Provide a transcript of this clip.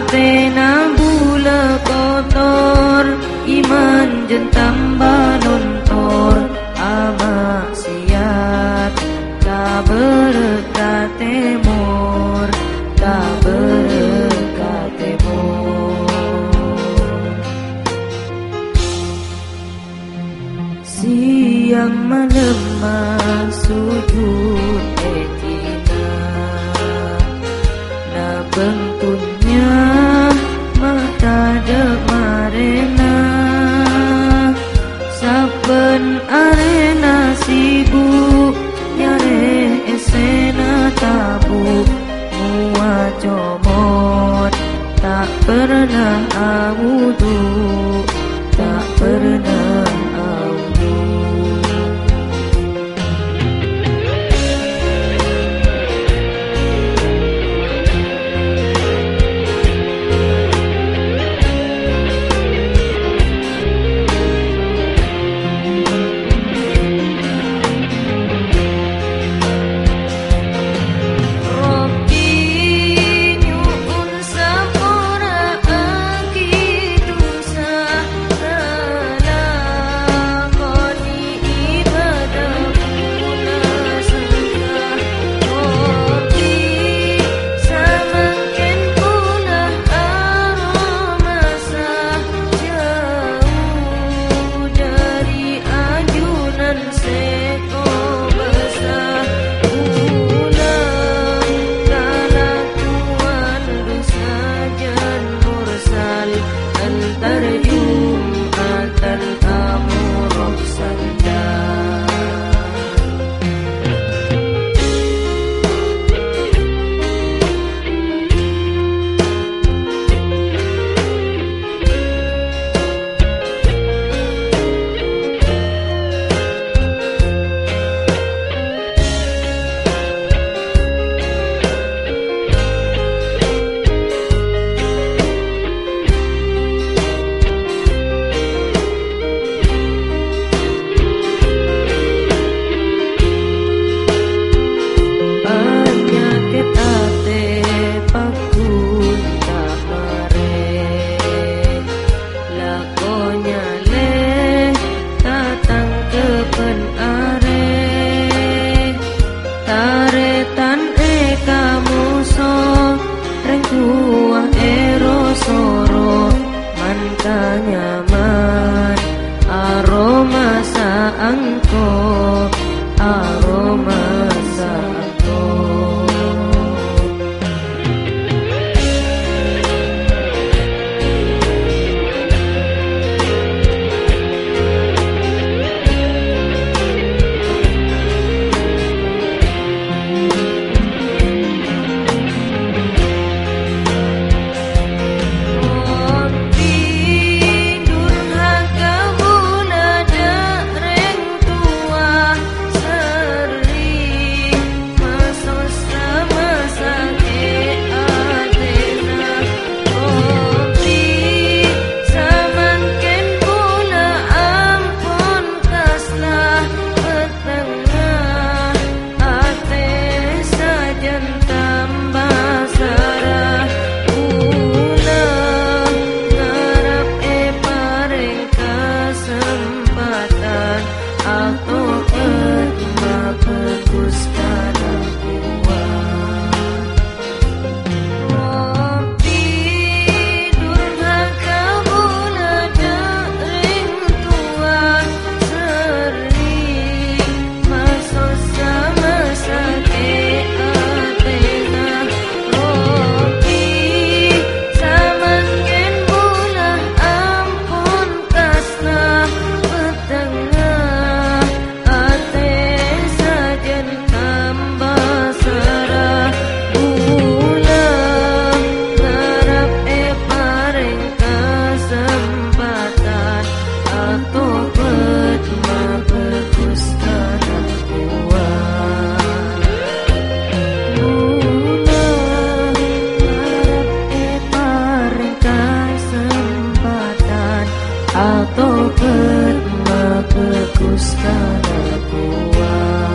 Atena bula kotor Iman jentam balontor Amak siat Tak berkat temur Tak berkat temur Siang malam sujud bentuknya أعداؤنا pernah berkus kuat